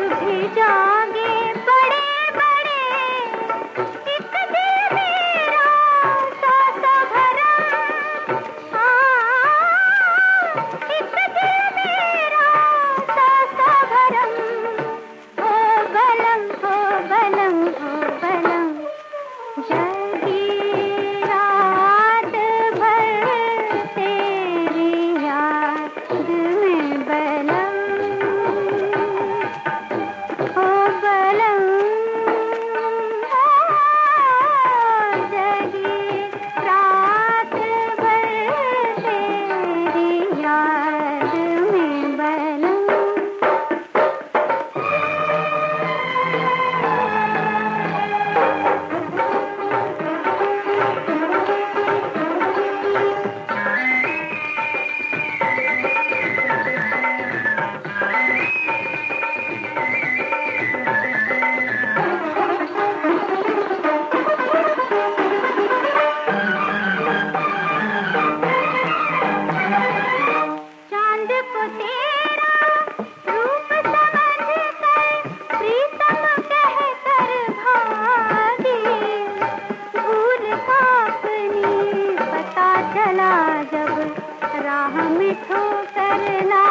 भी जागे राह में ठोकर ना